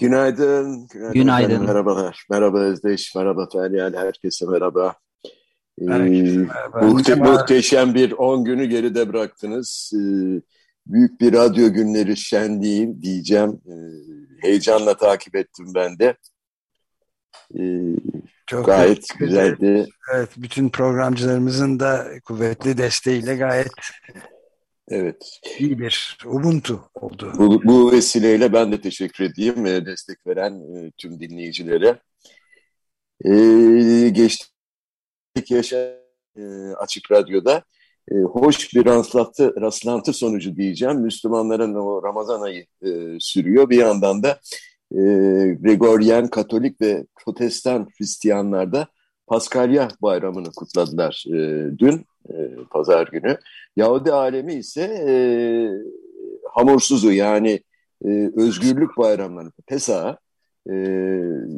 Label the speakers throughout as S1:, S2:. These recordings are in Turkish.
S1: Günaydın. Günaydın.
S2: Günaydın.
S1: merhabalar. Merhaba Özdeş, merhaba Feryal, herkese merhaba.
S3: Herkese merhaba.
S1: Muhte
S3: Merhaba.
S1: muhteşem bir 10 günü geride bıraktınız. Ee, büyük bir radyo günleri şenliği diyeceğim. Ee, heyecanla takip ettim ben de. Ee,
S3: Çok
S1: gayet güzeldi.
S3: Evet, bütün programcılarımızın da kuvvetli desteğiyle gayet
S1: Evet.
S3: iyi bir Ubuntu oldu.
S1: Bu, bu vesileyle ben de teşekkür edeyim destek veren e, tüm dinleyicilere. Ee, geçtik yaşa e, Açık Radyo'da e, hoş bir rastlantı, rastlantı sonucu diyeceğim. Müslümanların o Ramazan ayı e, sürüyor. Bir yandan da e, Gregorian, Katolik ve Protestan Hristiyanlar da Paskalya bayramını kutladılar e, dün, e, pazar günü. Yahudi alemi ise e, hamursuzu yani e, özgürlük bayramlarını, Pesah'ı e,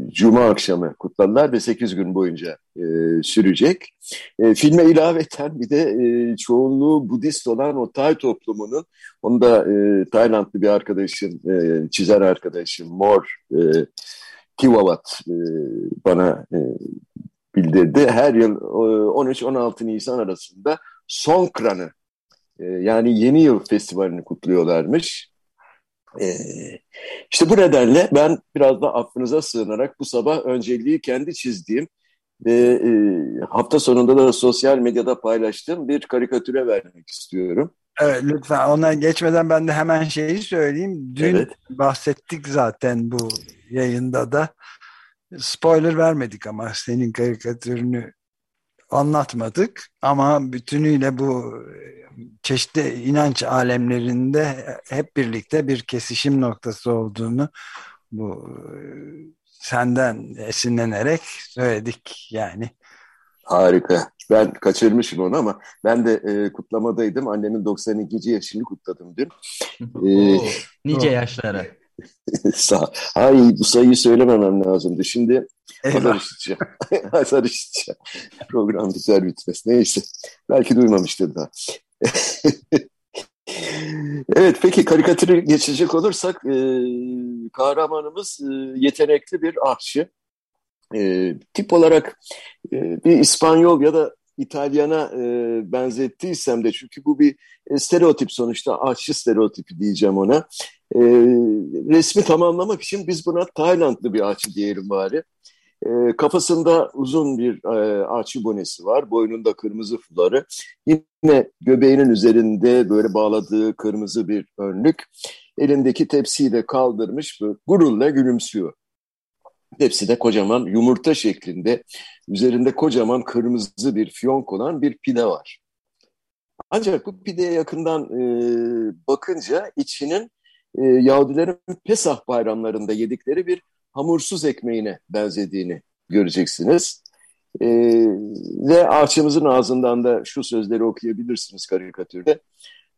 S1: Cuma akşamı kutladılar ve 8 gün boyunca e, sürecek. E, filme ilaveten bir de e, çoğunluğu Budist olan o Tay toplumunun, onu da e, Taylandlı bir arkadaşım, e, çizer arkadaşım Mor e, Tiwavat e, bana e, bildirdi. Her yıl e, 13-16 Nisan arasında Songkran'ı e, yani Yeni Yıl Festivali'ni kutluyorlarmış. E, işte bu nedenle ben biraz da affınıza sığınarak bu sabah önceliği kendi çizdiğim ve e, hafta sonunda da sosyal medyada paylaştığım bir karikatüre vermek istiyorum.
S3: Evet, lütfen ona geçmeden ben de hemen şeyi söyleyeyim. Dün
S1: Evet.
S3: bahsettik zaten bu yayında da. Spoiler vermedik ama senin karikatürünü anlatmadık. Ama bütünüyle bu çeşitli inanç alemlerinde hep birlikte bir kesişim noktası olduğunu bu e, senden esinlenerek söyledik yani.
S1: Harika. Ben kaçırmışım onu ama ben de e, kutlamadaydım. Annemin 92. yaşını kutladım dün.
S2: Oo, nice yaşlara.
S1: Ay bu sayıyı söylememem lazımdı. Şimdi azar işiteceğim. azar işiteceğim. Program biter bitmez. Neyse. Belki duymamıştır daha. evet peki karikatürü geçecek olursak e, kahramanımız e, yetenekli bir ahçı. E, tip olarak e, bir İspanyol ya da İtalyana e, benzettiysem de çünkü bu bir e, stereotip sonuçta ahçı stereotipi diyeceğim ona. E, resmi tamamlamak için biz buna Taylandlı bir ağaçı diyelim bari. E, kafasında uzun bir e, ağaçı bonesi var. Boynunda kırmızı fuları. Yine göbeğinin üzerinde böyle bağladığı kırmızı bir önlük. Elindeki tepsiyi de kaldırmış böyle gururla gülümsüyor. Tepsi de kocaman yumurta şeklinde. Üzerinde kocaman kırmızı bir fiyonk olan bir pide var. Ancak bu pideye yakından e, bakınca içinin e, Yahudilerin Pesah bayramlarında yedikleri bir hamursuz ekmeğine benzediğini göreceksiniz. E, ve ağaçımızın ağzından da şu sözleri okuyabilirsiniz karikatürde.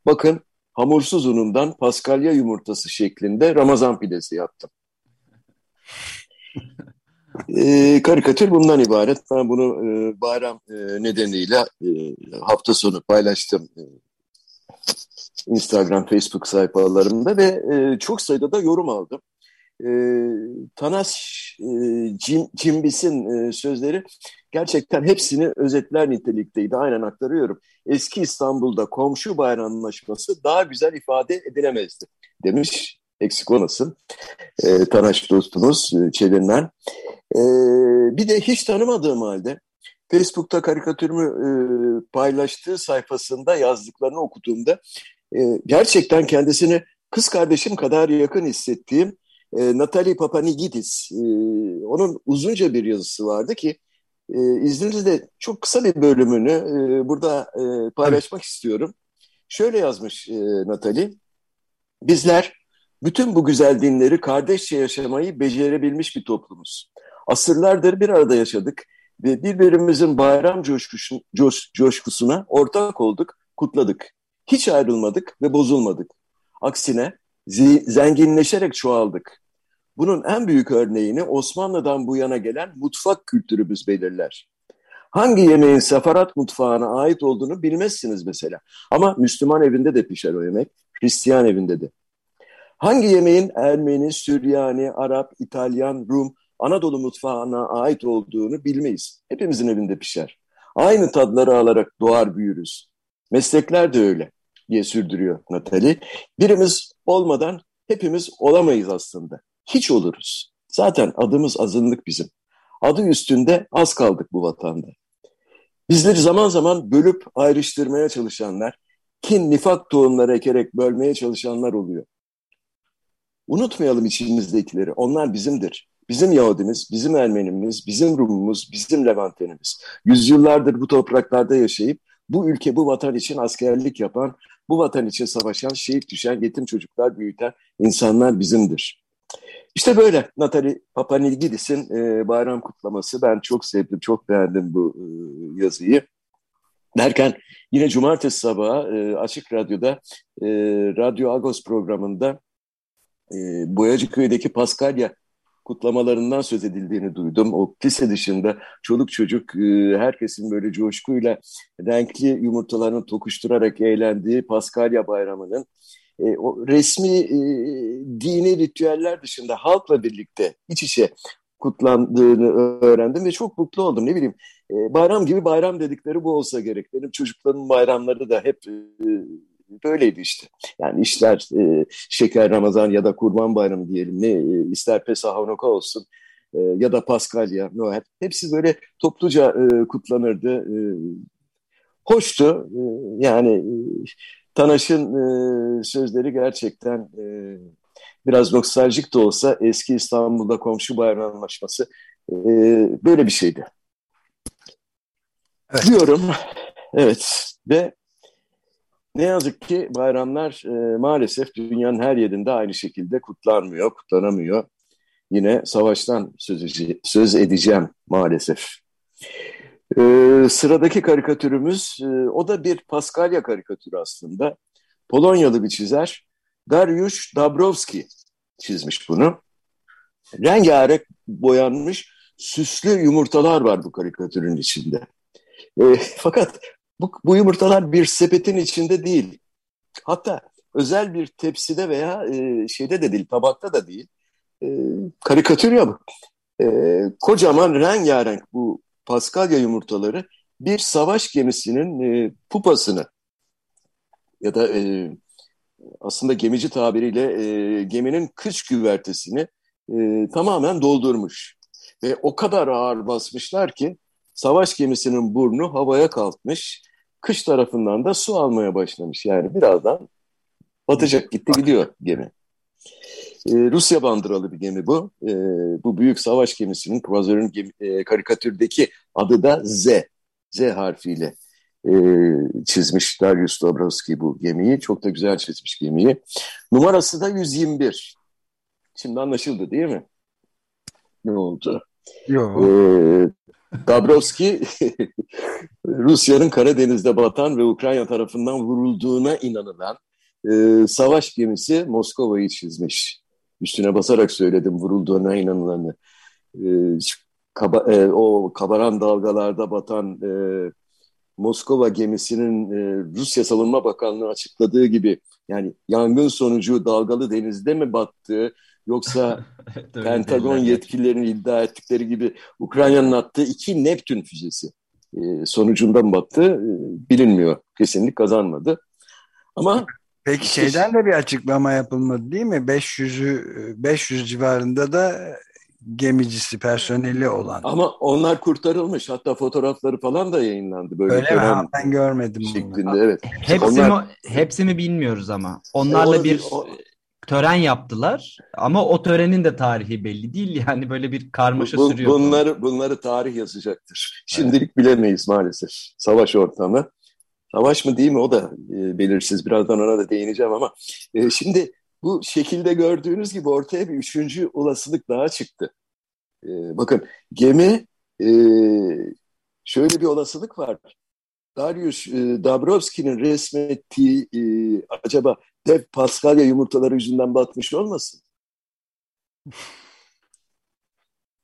S1: Bakın hamursuz unundan paskalya yumurtası şeklinde Ramazan pidesi yaptım. E, karikatür bundan ibaret. Ben bunu e, bayram e, nedeniyle e, hafta sonu paylaştım. E, Instagram, Facebook sayfalarımda ve e, çok sayıda da yorum aldım. E, Tanas e, Cim, Cimbis'in e, sözleri gerçekten hepsini özetler nitelikteydi. Aynen aktarıyorum. Eski İstanbul'da komşu bayramlaşması daha güzel ifade edilemezdi demiş. Eksik olmasın. E, Tanaş dostumuz e, Çevirmen. E, bir de hiç tanımadığım halde Facebook'ta karikatürümü e, paylaştığı sayfasında yazdıklarını okuduğumda e, gerçekten kendisini kız kardeşim kadar yakın hissettiğim e, Natalie Papanigidis. E, onun uzunca bir yazısı vardı ki e, izninizle çok kısa bir bölümünü e, burada e, paylaşmak istiyorum. Şöyle yazmış e, Natalie. Bizler bütün bu güzel dinleri kardeşçe yaşamayı becerebilmiş bir toplumuz. Asırlardır bir arada yaşadık ve birbirimizin bayram coşkusu, coş, coşkusuna ortak olduk, kutladık. Hiç ayrılmadık ve bozulmadık. Aksine zenginleşerek çoğaldık. Bunun en büyük örneğini Osmanlı'dan bu yana gelen mutfak kültürümüz belirler. Hangi yemeğin sefarat mutfağına ait olduğunu bilmezsiniz mesela. Ama Müslüman evinde de pişer o yemek, Hristiyan evinde de. Hangi yemeğin Ermeni, Süryani, Arap, İtalyan, Rum, Anadolu mutfağına ait olduğunu bilmeyiz. Hepimizin evinde pişer. Aynı tadları alarak doğar büyürüz. Meslekler de öyle diye sürdürüyor Natali. Birimiz olmadan hepimiz olamayız aslında. Hiç oluruz. Zaten adımız azınlık bizim. Adı üstünde az kaldık bu vatanda. Bizleri zaman zaman bölüp ayrıştırmaya çalışanlar, kin, nifak tohumları ekerek bölmeye çalışanlar oluyor. Unutmayalım içimizdekileri. Onlar bizimdir. Bizim Yahudimiz, bizim Ermenimiz, bizim Rumumuz, bizim Levantenimiz. Yüzyıllardır bu topraklarda yaşayıp bu ülke, bu vatan için askerlik yapan, bu vatan için savaşan, şehit düşen, yetim çocuklar büyüten insanlar bizimdir. İşte böyle Natali Papanilgidis'in e, bayram kutlaması. Ben çok sevdim, çok beğendim bu e, yazıyı. Derken yine cumartesi sabahı e, Açık Radyo'da e, Radyo Agos programında e, Boyacıköy'deki Paskalya kutlamalarından söz edildiğini duydum. O lise dışında çoluk çocuk e, herkesin böyle coşkuyla renkli yumurtalarını tokuşturarak eğlendiği Paskalya Bayramı'nın e, o resmi e, dini ritüeller dışında halkla birlikte iç içe kutlandığını öğrendim ve çok mutlu oldum. Ne bileyim bayram gibi bayram dedikleri bu olsa gerek. Benim çocukların bayramları da hep böyleydi işte. Yani işler e, şeker Ramazan ya da Kurban Bayramı diyelim ne e, ister Pesah Hanuka olsun e, ya da Paskalya, Noel hepsi böyle topluca e, kutlanırdı. E, hoştu. E, yani e, Tanaş'ın e, sözleri gerçekten e, biraz nostaljik de olsa eski İstanbul'da komşu bayram anlaşması e, böyle bir şeydi. Evet. Diyorum. Evet. Ve ne yazık ki bayramlar e, maalesef dünyanın her yerinde aynı şekilde kutlanmıyor, kutlanamıyor. Yine savaştan söz, söz edeceğim maalesef. E, sıradaki karikatürümüz, e, o da bir Paskalya karikatürü aslında. Polonyalı bir çizer, Dariusz Dabrowski çizmiş bunu. Rengarenk boyanmış süslü yumurtalar var bu karikatürün içinde. E, fakat bu, bu yumurtalar bir sepetin içinde değil. Hatta özel bir tepside veya e, şeyde de değil, tabakta da değil. E, karikatür ya bu. E, kocaman rengarenk bu Paskalya yumurtaları bir savaş gemisinin e, pupasını ya da e, aslında gemici tabiriyle e, geminin kış güvertesini e, tamamen doldurmuş. Ve o kadar ağır basmışlar ki savaş gemisinin burnu havaya kalkmış kış tarafından da su almaya başlamış. Yani birazdan batacak gitti gidiyor gemi. Ee, Rusya bandıralı bir gemi bu. Ee, bu büyük savaş gemisinin Kruvazör'ün e, karikatürdeki adı da Z. Z harfiyle e, çizmiş Darius Dobrovski bu gemiyi. Çok da güzel çizmiş gemiyi. Numarası da 121. Şimdi anlaşıldı değil mi? Ne oldu?
S3: Yok.
S1: Ee, Dabrowski Rusya'nın Karadeniz'de batan ve Ukrayna tarafından vurulduğuna inanılan e, savaş gemisi Moskova'yı çizmiş. Üstüne basarak söyledim vurulduğuna inanılanı. E, kaba, e, o kabaran dalgalarda batan e, Moskova gemisinin e, Rusya Savunma Bakanlığı açıkladığı gibi yani yangın sonucu dalgalı denizde mi battığı Yoksa Pentagon yetkililerinin iddia ettikleri gibi Ukrayna'nın attığı iki Neptün füzesi e, sonucunda mı battı e, bilinmiyor. Kesinlik kazanmadı. Ama
S3: Peki şeyden de bir açıklama yapılmadı değil mi? 500'ü 500 civarında da gemicisi, personeli olan.
S1: Ama onlar kurtarılmış. Hatta fotoğrafları falan da yayınlandı. Böyle
S3: Öyle mi? Ben görmedim
S1: şeklinde, bunu. Evet.
S2: Hepsi, onlar... mi, hepsi mi bilmiyoruz ama. Onlarla o, bir o, tören yaptılar ama o törenin de tarihi belli değil yani böyle bir karmaşa bu, sürüyor.
S1: Bunları bunları tarih yazacaktır. Şimdilik evet. bilemeyiz maalesef. Savaş ortamı. Savaş mı değil mi o da e, belirsiz. Birazdan ona da değineceğim ama e, şimdi bu şekilde gördüğünüz gibi ortaya bir üçüncü olasılık daha çıktı. E, bakın gemi e, şöyle bir olasılık var. Darius e, Dabrowski'nin resmettiği e, acaba dev Paskalya yumurtaları yüzünden batmış olmasın?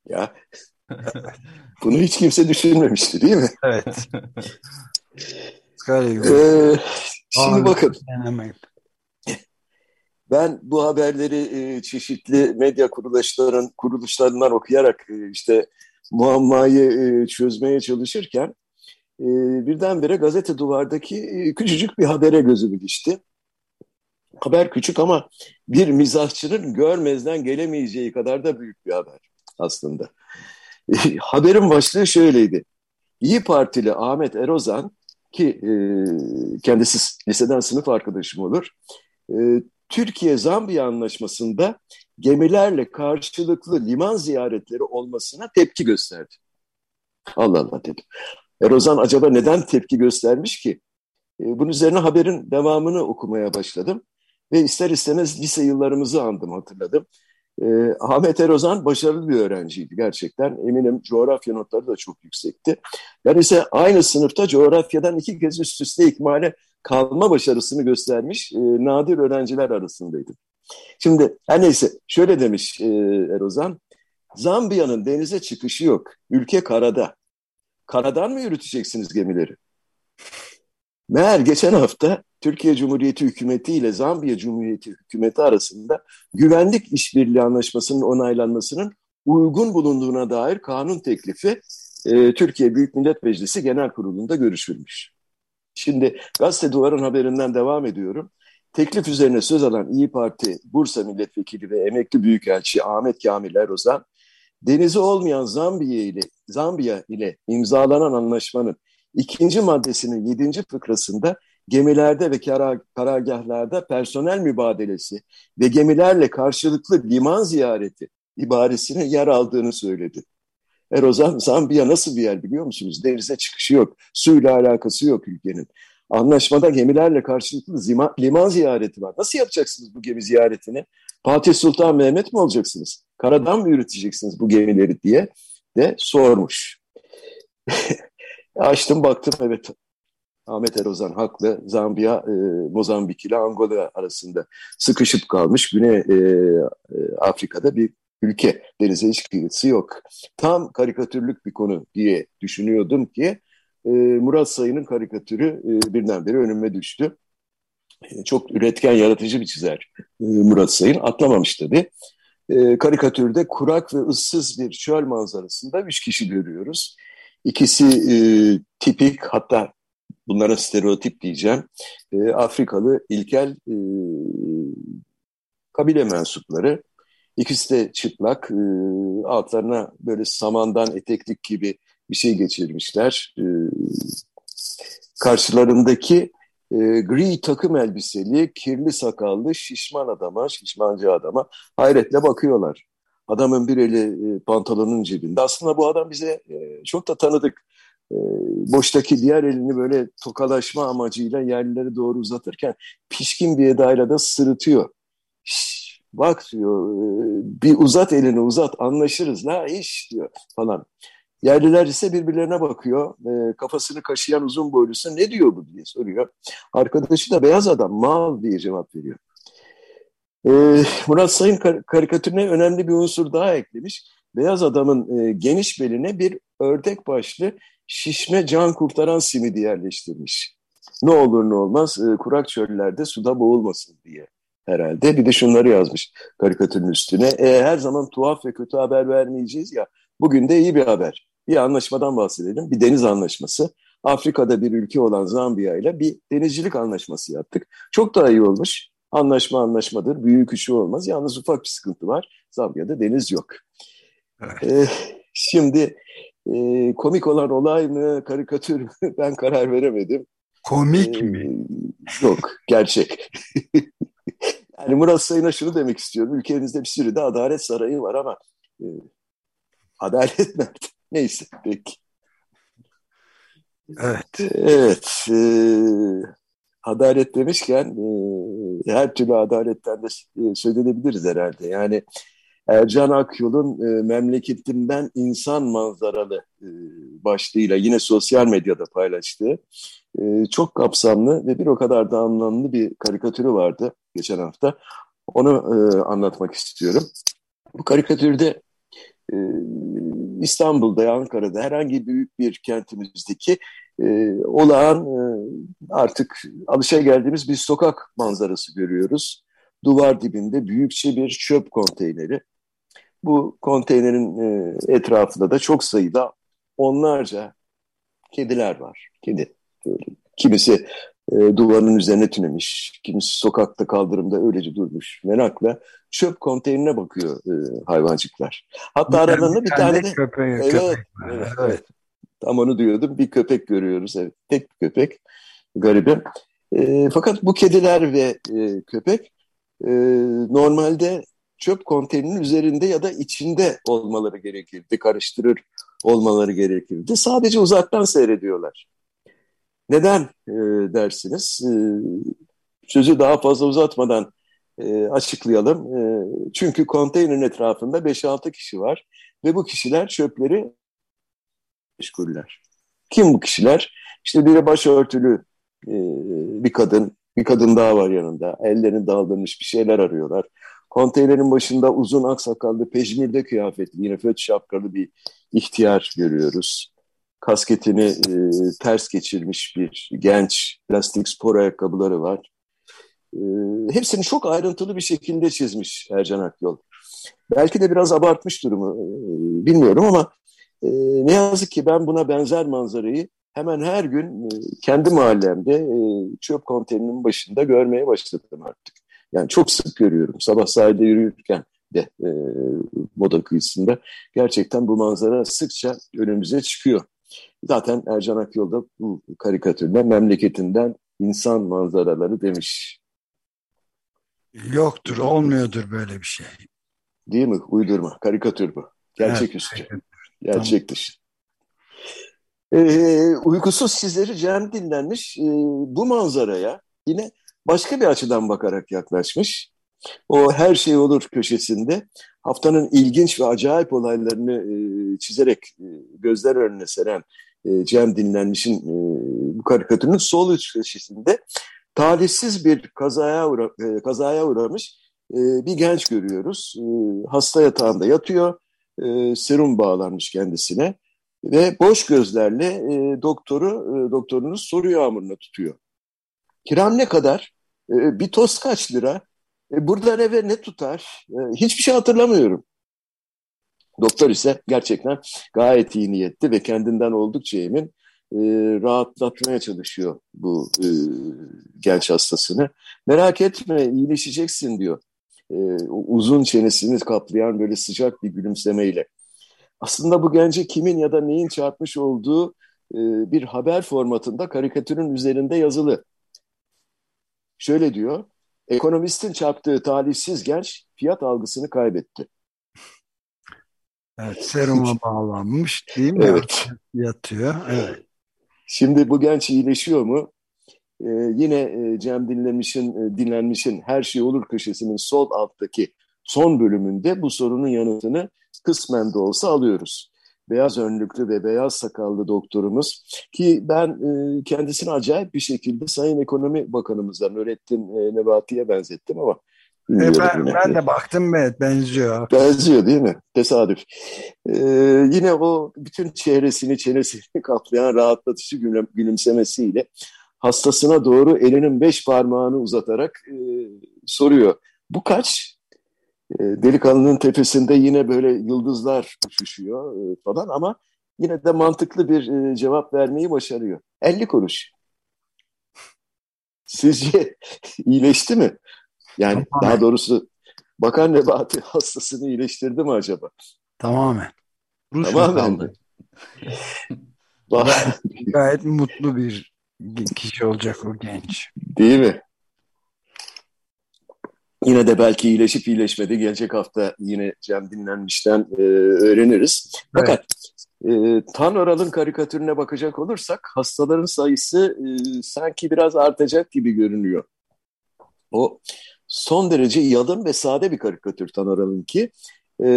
S1: ya bunu hiç kimse düşünmemişti değil mi?
S3: Evet. Paskalya
S1: ee, şimdi bakın. Ben bu haberleri e, çeşitli medya kuruluşların kuruluşlarından okuyarak e, işte muammayı e, çözmeye çalışırken e, birdenbire gazete duvardaki e, küçücük bir habere gözüm ilişti. Haber küçük ama bir mizahçının görmezden gelemeyeceği kadar da büyük bir haber aslında. Haberin başlığı şöyleydi. İyi Partili Ahmet Erozan ki e, kendisi liseden sınıf arkadaşım olur. E, Türkiye-Zambiya anlaşmasında gemilerle karşılıklı liman ziyaretleri olmasına tepki gösterdi. Allah Allah dedim. Erozan acaba neden tepki göstermiş ki? E, bunun üzerine haberin devamını okumaya başladım. Ve ister istemez lise yıllarımızı andım, hatırladım. E, Ahmet Erozan başarılı bir öğrenciydi gerçekten. Eminim coğrafya notları da çok yüksekti. Ben ise aynı sınıfta coğrafyadan iki kez üst üste ikmale kalma başarısını göstermiş e, nadir öğrenciler arasındaydım. Şimdi her neyse şöyle demiş e, Erozan. Zambiya'nın denize çıkışı yok. Ülke karada. Karadan mı yürüteceksiniz gemileri? Meğer geçen hafta Türkiye Cumhuriyeti Hükümeti ile Zambiya Cumhuriyeti Hükümeti arasında güvenlik işbirliği anlaşmasının onaylanmasının uygun bulunduğuna dair kanun teklifi e, Türkiye Büyük Millet Meclisi Genel Kurulu'nda görüşülmüş. Şimdi gazete duvarın haberinden devam ediyorum. Teklif üzerine söz alan İyi Parti Bursa Milletvekili ve emekli büyükelçi Ahmet Kamil Erozan, denizi olmayan Zambiya ile, Zambiya ile imzalanan anlaşmanın ikinci maddesinin yedinci fıkrasında gemilerde ve karargahlarda personel mübadelesi ve gemilerle karşılıklı liman ziyareti ibaresine yer aldığını söyledi. Erozan Zambiya nasıl bir yer biliyor musunuz? Denize çıkışı yok, suyla alakası yok ülkenin. Anlaşmada gemilerle karşılıklı zima, liman ziyareti var. Nasıl yapacaksınız bu gemi ziyaretini? Fatih Sultan Mehmet mi olacaksınız? Karadan mı yürüteceksiniz bu gemileri diye de sormuş. Açtım baktım evet Ahmet Erozan haklı. Zambiya, e, Mozambik ile Angola arasında sıkışıp kalmış Güney e, e, Afrika'da bir ülke. Denize hiç kıyısı yok. Tam karikatürlük bir konu diye düşünüyordum ki e, Murat Sayın'ın karikatürü e, birdenbire önüme düştü. E, çok üretken, yaratıcı bir çizer e, Murat Sayın. Atlamamış tabii. E, karikatürde kurak ve ıssız bir çöl manzarasında üç kişi görüyoruz. İkisi e, tipik hatta bunlara stereotip diyeceğim. E, Afrikalı ilkel e, kabile mensupları. İkisi de çıplak. E, altlarına böyle samandan eteklik gibi bir şey geçirmişler. E, karşılarındaki e, gri takım elbiseli, kirli sakallı, şişman adama, şişmancı adama hayretle bakıyorlar. Adamın bir eli e, pantolonun cebinde. Aslında bu adam bize e, çok da tanıdık. E, boştaki diğer elini böyle tokalaşma amacıyla yerlere doğru uzatırken pişkin bir edayla da sırıtıyor. Şş, bak diyor e, bir uzat elini uzat anlaşırız la iş diyor falan. Yerliler ise birbirlerine bakıyor. E, kafasını kaşıyan uzun boylusu ne diyor bu diye soruyor. Arkadaşı da beyaz adam mal diye cevap veriyor. E, Murat Sayın kar karikatürüne önemli bir unsur daha eklemiş. Beyaz adamın geniş beline bir ördek başlı şişme can kurtaran simidi yerleştirmiş. Ne olur ne olmaz e, kurak çöllerde suda boğulmasın diye herhalde. Bir de şunları yazmış karikatürün üstüne. E, her zaman tuhaf ve kötü haber vermeyeceğiz ya. Bugün de iyi bir haber. Bir anlaşmadan bahsedelim. Bir deniz anlaşması. Afrika'da bir ülke olan Zambiya ile bir denizcilik anlaşması yaptık. Çok daha iyi olmuş. Anlaşma anlaşmadır. Büyük işi olmaz. Yalnız ufak bir sıkıntı var. Zambiya'da deniz yok. Evet. Ee, şimdi e, komik olan olay mı, karikatür mü ben karar veremedim.
S3: Komik ee, mi?
S1: Yok, gerçek. yani Murat Sayın'a şunu demek istiyorum. Ülkemizde bir sürü de adalet sarayı var ama e, adalet nerede? Neyse, peki.
S3: Evet.
S1: Evet. E, adalet demişken e, her türlü adaletten de e, söz edebiliriz herhalde. Yani Ercan Akyol'un e, Memleketimden İnsan Manzaralı e, başlığıyla yine sosyal medyada paylaştığı e, çok kapsamlı ve bir o kadar da anlamlı bir karikatürü vardı geçen hafta. Onu e, anlatmak istiyorum. Bu karikatürde e, İstanbul'da, Ankara'da herhangi büyük bir kentimizdeki e, olağan e, artık alışa geldiğimiz bir sokak manzarası görüyoruz. Duvar dibinde büyükçe bir çöp konteyneri. Bu konteynerin e, etrafında da çok sayıda onlarca kediler var. Kedi. Böyle. Kimisi e, duvarın üzerine tünemiş, kimisi sokakta kaldırımda öylece durmuş. Merakla çöp konteynerine bakıyor e, hayvancıklar. Hatta bir aralarında bir tane de...
S3: Köpeği, evet, köpek
S1: evet, evet. Tam onu diyordum. Bir köpek görüyoruz. Evet, tek bir köpek. Garibim. E, fakat bu kediler ve e, köpek e, normalde çöp konteynerinin üzerinde ya da içinde olmaları gerekirdi. Karıştırır olmaları gerekirdi. Sadece uzaktan seyrediyorlar. Neden e, dersiniz? E, sözü daha fazla uzatmadan e, açıklayalım. E, çünkü konteynerin etrafında 5-6 kişi var ve bu kişiler çöpleri meşguller. Kim bu kişiler? İşte biri başörtülü e, bir kadın, bir kadın daha var yanında. Ellerini daldırmış bir şeyler arıyorlar. Konteynerin başında uzun aksakallı, pejmirde kıyafetli, yine föt şapkalı bir ihtiyar görüyoruz. Kasketini e, ters geçirmiş bir genç, plastik spor ayakkabıları var. E, hepsini çok ayrıntılı bir şekilde çizmiş Ercan Akyol. Belki de biraz abartmış durumu, e, bilmiyorum ama e, ne yazık ki ben buna benzer manzarayı hemen her gün e, kendi mahallemde e, çöp konteynerinin başında görmeye başladım artık. Yani çok sık görüyorum. Sabah sahilde yürürken de e, moda kıyısında gerçekten bu manzara sıkça önümüze çıkıyor. Zaten Ercan Akyol da bu karikatürde memleketinden insan manzaraları demiş.
S3: Yoktur, olmuyordur böyle bir şey.
S1: Değil mi? Uydurma. Karikatür bu. Gerçeküstü. Evet, Gerçek tamam. dışı. Ee, uykusuz sizleri Cem dinlenmiş. Ee, bu manzaraya yine başka bir açıdan bakarak yaklaşmış. O her şey olur köşesinde haftanın ilginç ve acayip olaylarını e, çizerek e, gözler önüne seren e, Cem Dinlenmiş'in e, bu karikatürünün sol üst köşesinde talihsiz bir kazaya, uğra e, kazaya uğramış e, bir genç görüyoruz. E, hasta yatağında yatıyor, e, serum bağlanmış kendisine ve boş gözlerle e, doktoru e, doktorunun soru yağmuruna tutuyor. Kiram ne kadar? E, bir tost kaç lira? E, buradan eve ne tutar? E, hiçbir şey hatırlamıyorum. Doktor ise gerçekten gayet iyi niyetli ve kendinden oldukça emin e, rahatlatmaya çalışıyor bu e, genç hastasını. Merak etme iyileşeceksin diyor. E, uzun çenesini kaplayan böyle sıcak bir gülümsemeyle. Aslında bu gence kimin ya da neyin çarpmış olduğu e, bir haber formatında karikatürün üzerinde yazılı. Şöyle diyor, ekonomistin çarptığı talihsiz genç fiyat algısını kaybetti.
S3: Evet, seruma bağlanmış değil mi?
S1: Evet.
S3: Yatıyor. Evet.
S1: Şimdi bu genç iyileşiyor mu? Ee, yine e, Cem Dinlenmiş'in e, dinlenmişin Her Şey Olur köşesinin sol alttaki son bölümünde bu sorunun yanıtını kısmen de olsa alıyoruz. Beyaz önlüklü ve beyaz sakallı doktorumuz ki ben e, kendisini acayip bir şekilde Sayın Ekonomi Bakanımızdan Nurettin e, Nebati'ye benzettim ama
S3: e ben, ben de baktım evet benziyor.
S1: Benziyor değil mi? Tesadüf. Ee, yine o bütün çehresini çenesini kaplayan rahatlatıcı gülüm, gülümsemesiyle hastasına doğru elinin beş parmağını uzatarak e, soruyor. Bu kaç? E, delikanlının tepesinde yine böyle yıldızlar uçuşuyor e, falan ama yine de mantıklı bir e, cevap vermeyi başarıyor. 50 kuruş. Sizce iyileşti mi? Yani Tamamen. daha doğrusu Bakan Nebati hastasını iyileştirdi mi acaba?
S3: Tamamen.
S1: Rus Tamamen.
S3: Gayet mutlu bir kişi olacak o genç.
S1: Değil mi? Yine de belki iyileşip iyileşmedi. Gelecek hafta yine Cem Dinlenmiş'ten e, öğreniriz. Fakat evet. e, Tan Oral'ın karikatürüne bakacak olursak hastaların sayısı e, sanki biraz artacak gibi görünüyor. O son derece yalın ve sade bir karikatür Tan Oral'ınki. E,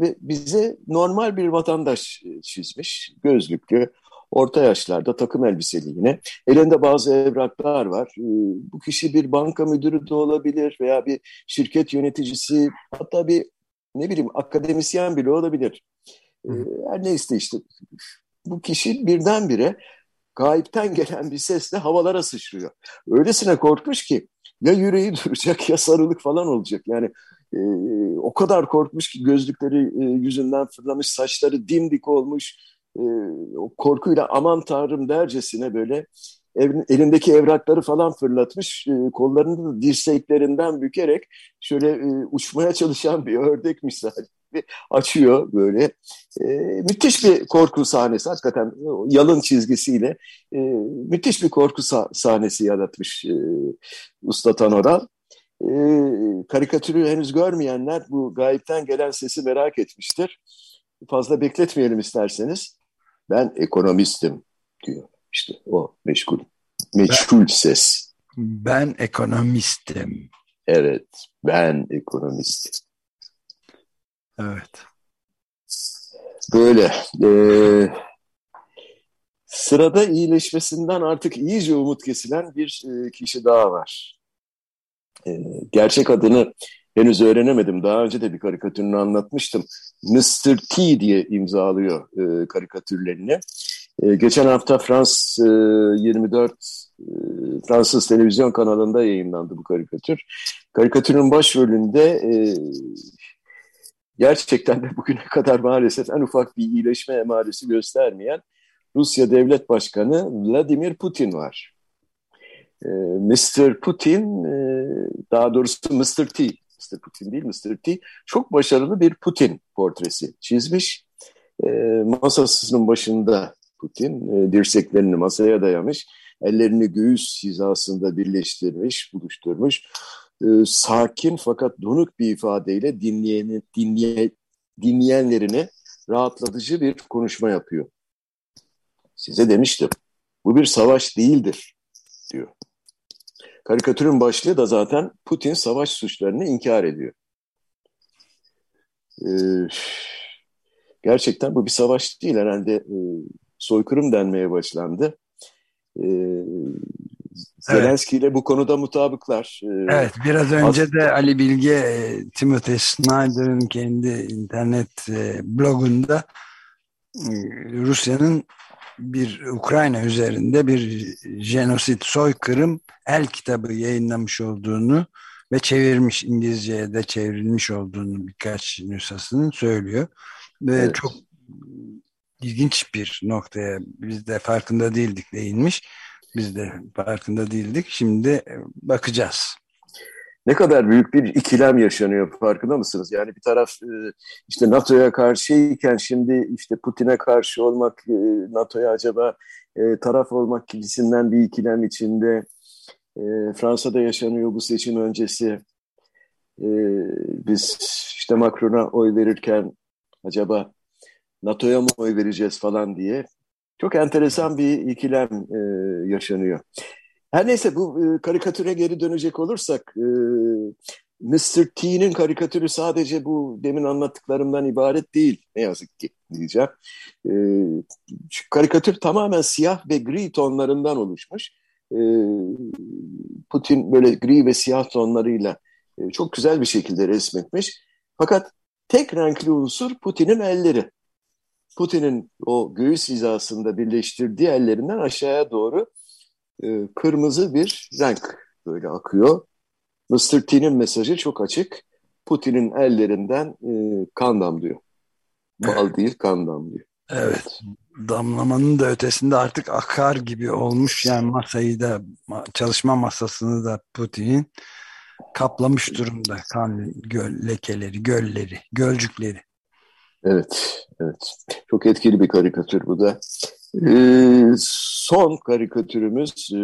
S1: ve bize normal bir vatandaş çizmiş. Gözlüklü, orta yaşlarda takım elbiseli yine. Elinde bazı evraklar var. E, bu kişi bir banka müdürü de olabilir veya bir şirket yöneticisi hatta bir ne bileyim akademisyen bile olabilir. E, her neyse işte bu kişi birdenbire gayipten gelen bir sesle havalara sıçrıyor. Öylesine korkmuş ki ya yüreği duracak ya sarılık falan olacak. Yani e, o kadar korkmuş ki gözlükleri e, yüzünden fırlamış, saçları dimdik olmuş. E, korkuyla aman tanrım dercesine böyle ev, elindeki evrakları falan fırlatmış. E, kollarını da dirseklerinden bükerek şöyle e, uçmaya çalışan bir ördek misali açıyor böyle. E, müthiş bir korku sahnesi hakikaten yalın çizgisiyle e, müthiş bir korku sah sahnesi yaratmış e, Usta Tanoral. E, karikatürü henüz görmeyenler bu gayipten gelen sesi merak etmiştir. Fazla bekletmeyelim isterseniz. Ben ekonomistim diyor. İşte o meşgul, meçhul ben, ses.
S3: Ben ekonomistim.
S1: Evet, ben ekonomistim.
S3: Evet.
S1: Böyle. Ee, sırada iyileşmesinden artık iyice umut kesilen bir e, kişi daha var. E, gerçek adını henüz öğrenemedim. Daha önce de bir karikatürünü anlatmıştım. Mr. T diye imzalıyor e, karikatürlerini. E, geçen hafta Frans e, 24 e, Fransız televizyon kanalında yayınlandı bu karikatür. Karikatürün başrolünde e, gerçekten de bugüne kadar maalesef en ufak bir iyileşme emaresi göstermeyen Rusya Devlet Başkanı Vladimir Putin var. E, Mr. Putin, e, daha doğrusu Mr. T, Mr. Putin değil Mr. T, çok başarılı bir Putin portresi çizmiş. E, masasının başında Putin e, dirseklerini masaya dayamış, ellerini göğüs hizasında birleştirmiş, buluşturmuş e, sakin fakat donuk bir ifadeyle dinleyeni, dinleye, dinleyenlerine rahatlatıcı bir konuşma yapıyor. Size demiştim, bu bir savaş değildir diyor. Karikatürün başlığı da zaten Putin savaş suçlarını inkar ediyor. Ee, gerçekten bu bir savaş değil herhalde e, soykırım denmeye başlandı. Ee, Zelenski ile bu konuda mutabıklar.
S3: Ee, evet, biraz önce de Ali Bilge, e, Timothy Snyder'ın kendi internet e, blogunda e, Rusya'nın bir Ukrayna üzerinde bir jenosit soykırım el kitabı yayınlamış olduğunu ve çevirmiş İngilizceye de çevrilmiş olduğunu birkaç nüshasının söylüyor. Ve evet. çok ilginç bir noktaya biz de farkında değildik değinmiş. Biz de farkında değildik. Şimdi e, bakacağız.
S1: Ne kadar büyük bir ikilem yaşanıyor farkında mısınız? Yani bir taraf e, işte NATO'ya karşıyken şimdi işte Putin'e karşı olmak, e, NATO'ya acaba taraf olmak gibisinden bir ikilem içinde. Fransa'da yaşanıyor bu seçim öncesi. Biz işte Macron'a oy verirken acaba NATO'ya mı oy vereceğiz falan diye çok enteresan bir ikilem e, yaşanıyor. Her neyse bu e, karikatüre geri dönecek olursak e, Mr. T'nin karikatürü sadece bu demin anlattıklarımdan ibaret değil ne yazık ki diyeceğim. E, karikatür tamamen siyah ve gri tonlarından oluşmuş. E, Putin böyle gri ve siyah tonlarıyla e, çok güzel bir şekilde resmetmiş. Fakat tek renkli unsur Putin'in elleri. Putin'in o göğüs hizasında birleştirdiği ellerinden aşağıya doğru e, kırmızı bir renk böyle akıyor. Mr. T'nin mesajı çok açık. Putin'in ellerinden e, kan damlıyor. Bal değil kan damlıyor.
S3: Evet. Damlamanın da ötesinde artık akar gibi olmuş. Yani masayı da çalışma masasını da Putin'in kaplamış durumda. Kan göl, lekeleri, gölleri, gölcükleri.
S1: Evet, evet. Çok etkili bir karikatür bu da. Ee, son karikatürümüz e,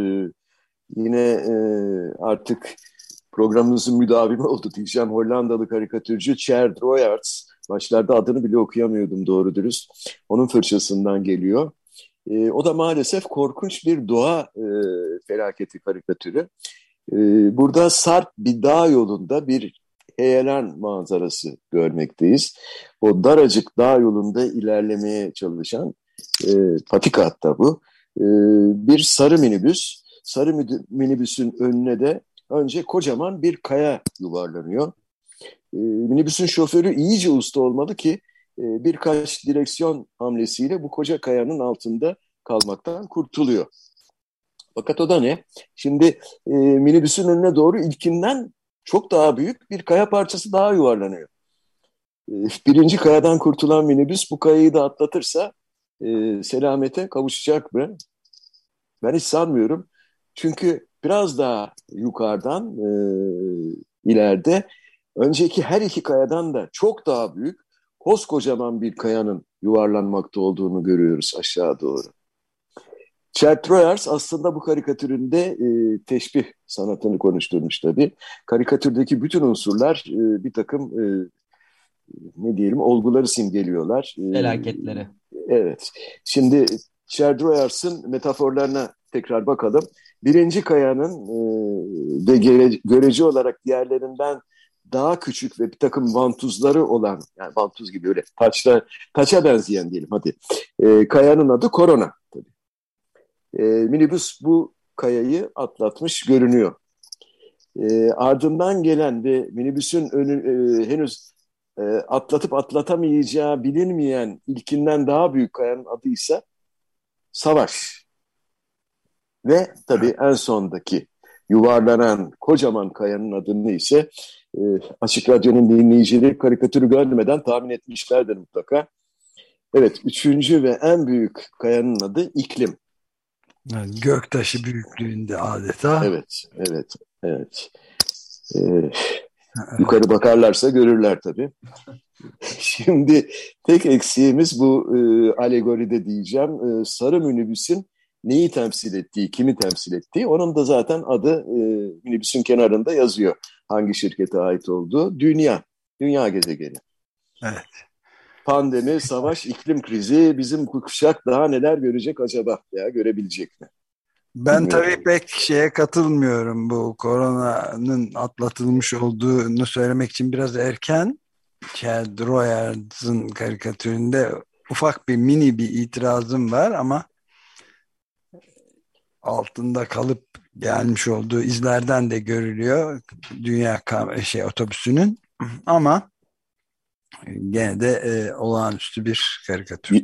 S1: yine e, artık programımızın müdavimi oldu diyeceğim. Hollandalı karikatürcü Cher Royarts. Başlarda adını bile okuyamıyordum doğru dürüst. Onun fırçasından geliyor. E, o da maalesef korkunç bir doğa e, felaketi karikatürü. E, burada sarp bir dağ yolunda bir heyelan manzarası görmekteyiz. O daracık dağ yolunda ilerlemeye çalışan e, patika hatta bu. E, bir sarı minibüs. Sarı minibüsün önüne de önce kocaman bir kaya yuvarlanıyor. E, minibüsün şoförü iyice usta olmalı ki e, birkaç direksiyon hamlesiyle bu koca kayanın altında kalmaktan kurtuluyor. Fakat o da ne? Şimdi e, minibüsün önüne doğru ilkinden çok daha büyük bir kaya parçası daha yuvarlanıyor. E, birinci kayadan kurtulan minibüs bu kayayı da atlatırsa e, selamete kavuşacak mı? Ben hiç sanmıyorum. Çünkü biraz daha yukarıdan e, ileride önceki her iki kayadan da çok daha büyük koskocaman bir kayanın yuvarlanmakta olduğunu görüyoruz aşağı doğru. Chad aslında bu karikatüründe e, teşbih sanatını konuşturmuş tabii. Karikatürdeki bütün unsurlar e, bir takım e, ne diyelim olguları simgeliyorlar.
S2: E, Felaketleri.
S1: Evet. Şimdi Chad Royers'ın metaforlarına tekrar bakalım. Birinci kayanın e, de gere, görece olarak diğerlerinden daha küçük ve bir takım vantuzları olan, yani vantuz gibi öyle taçla, taça benzeyen diyelim hadi. E, kayanın adı Korona tabii. E, minibüs bu kayayı atlatmış görünüyor. E, ardından gelen ve minibüsün önü, e, henüz e, atlatıp atlatamayacağı bilinmeyen ilkinden daha büyük kayanın adı ise Savaş. Ve tabii en sondaki yuvarlanan kocaman kayanın adını ise e, Açık Radyo'nun dinleyicileri karikatürü görmeden tahmin etmişlerdir mutlaka. Evet, üçüncü ve en büyük kayanın adı iklim.
S3: Yani göktaşı büyüklüğünde adeta.
S1: Evet, evet, evet. Ee, yukarı bakarlarsa görürler tabii. Şimdi tek eksiğimiz bu e, alegoride diyeceğim. E, sarı minibüsün neyi temsil ettiği, kimi temsil ettiği. Onun da zaten adı e, minibüsün kenarında yazıyor. Hangi şirkete ait olduğu. Dünya, dünya gezegeni.
S3: Evet.
S1: Pandemi, savaş, iklim krizi bizim kuşak daha neler görecek acaba ya görebilecek mi?
S3: Ben tabii pek şeye katılmıyorum bu koronanın atlatılmış olduğunu söylemek için biraz erken. Chad Royars'ın karikatüründe ufak bir mini bir itirazım var ama altında kalıp gelmiş olduğu izlerden de görülüyor dünya şey otobüsünün ama gene de e, olağanüstü bir karikatür.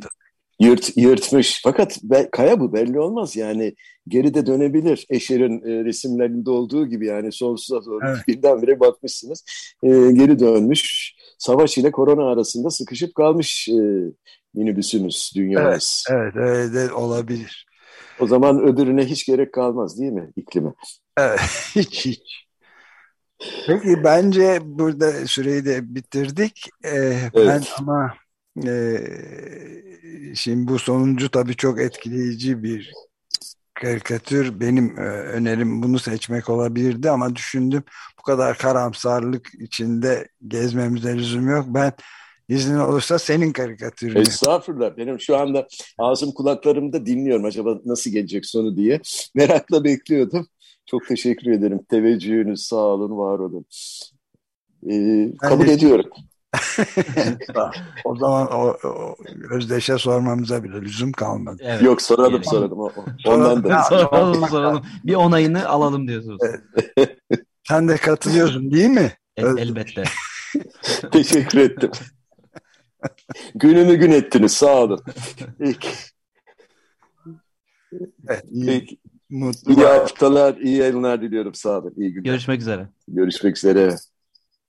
S1: Yırt, yırtmış. Fakat be, kaya bu belli olmaz yani geride dönebilir. Eşer'in e, resimlerinde olduğu gibi yani sonsuza doğru evet. birdenbire bakmışsınız. E, geri dönmüş. Savaş ile korona arasında sıkışıp kalmış e, minibüsümüz, dünyamız.
S3: Evet, evet öyle de olabilir.
S1: O zaman öbürüne hiç gerek kalmaz değil mi iklime?
S3: Evet, hiç hiç. Peki bence burada süreyi de bitirdik. Ee, evet. Ben ama e, şimdi bu sonuncu tabii çok etkileyici bir karikatür. Benim e, önerim bunu seçmek olabilirdi ama düşündüm bu kadar karamsarlık içinde gezmemize lüzum yok. Ben İznin olursa senin karikatürünü.
S1: Estağfurullah. Benim şu anda ağzım kulaklarımda dinliyorum acaba nasıl gelecek sonu diye. Merakla bekliyordum. Çok teşekkür ederim. Teveccühünüz sağ olun, var olun. Ee, kabul de... ediyorum.
S3: O zaman o, o Özdeş'e sormamıza bile lüzum kalmadı.
S1: Evet. Yok soralım soralım. O, ondan da.
S2: soralım soralım. Bir onayını alalım diyorsunuz.
S3: Sen de katılıyorsun değil mi?
S2: El, elbette.
S1: Teşekkür ettim. Günümü gün ettiniz. Sağ olun. Peki.
S3: Evet, iyi, Peki.
S1: Mutlu iyi haftalar, iyi yayınlar diliyorum. Sağ olun. İyi günler.
S2: Görüşmek üzere.
S1: Görüşmek üzere.